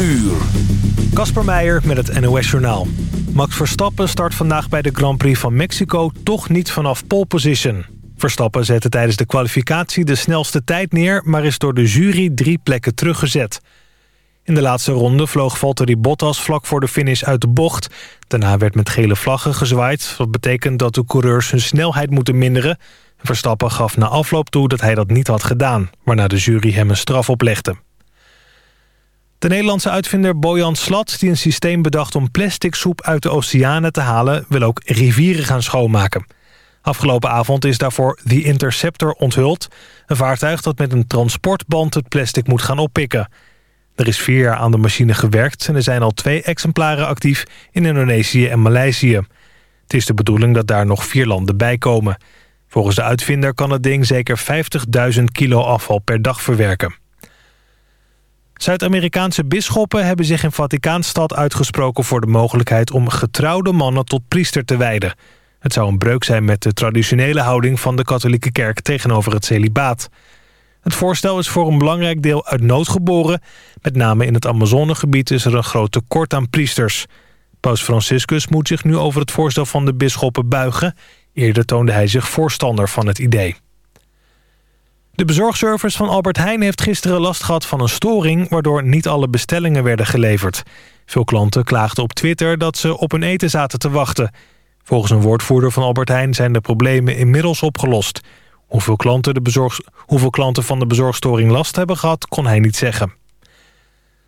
uur. Kasper Meijer met het NOS-journaal. Max Verstappen start vandaag bij de Grand Prix van Mexico toch niet vanaf pole position. Verstappen zette tijdens de kwalificatie de snelste tijd neer... maar is door de jury drie plekken teruggezet. In de laatste ronde vloog Valtteri Bottas vlak voor de finish uit de bocht. Daarna werd met gele vlaggen gezwaaid... wat betekent dat de coureurs hun snelheid moeten minderen. Verstappen gaf na afloop toe dat hij dat niet had gedaan... waarna de jury hem een straf oplegde. De Nederlandse uitvinder Bojan Slat, die een systeem bedacht om plastic soep uit de oceanen te halen, wil ook rivieren gaan schoonmaken. Afgelopen avond is daarvoor The Interceptor onthuld. Een vaartuig dat met een transportband het plastic moet gaan oppikken. Er is vier jaar aan de machine gewerkt en er zijn al twee exemplaren actief in Indonesië en Maleisië. Het is de bedoeling dat daar nog vier landen bij komen. Volgens de uitvinder kan het ding zeker 50.000 kilo afval per dag verwerken. Zuid-Amerikaanse bisschoppen hebben zich in Vaticaanstad uitgesproken... voor de mogelijkheid om getrouwde mannen tot priester te wijden. Het zou een breuk zijn met de traditionele houding van de katholieke kerk tegenover het celibaat. Het voorstel is voor een belangrijk deel uit nood geboren. Met name in het Amazonegebied is er een groot tekort aan priesters. Paus Franciscus moet zich nu over het voorstel van de bisschoppen buigen. Eerder toonde hij zich voorstander van het idee. De bezorgservice van Albert Heijn heeft gisteren last gehad van een storing... waardoor niet alle bestellingen werden geleverd. Veel klanten klaagden op Twitter dat ze op hun eten zaten te wachten. Volgens een woordvoerder van Albert Heijn zijn de problemen inmiddels opgelost. Hoeveel klanten, de bezorg... Hoeveel klanten van de bezorgstoring last hebben gehad, kon hij niet zeggen.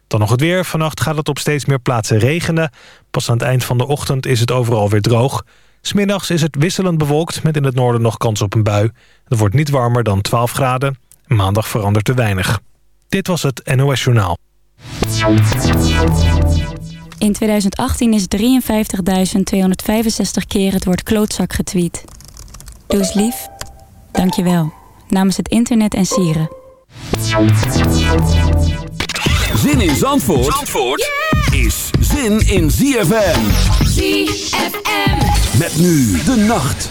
Dan nog het weer. Vannacht gaat het op steeds meer plaatsen regenen. Pas aan het eind van de ochtend is het overal weer droog. Smiddags is het wisselend bewolkt met in het noorden nog kans op een bui. Het wordt niet warmer dan 12 graden. Maandag verandert te weinig. Dit was het NOS Journaal. In 2018 is 53.265 keer het woord klootzak getweet. Doe eens lief. Dank je wel. Namens het internet en sieren. Zin in Zandvoort, Zandvoort is zin in ZFM. ZFM. Met nu de nacht.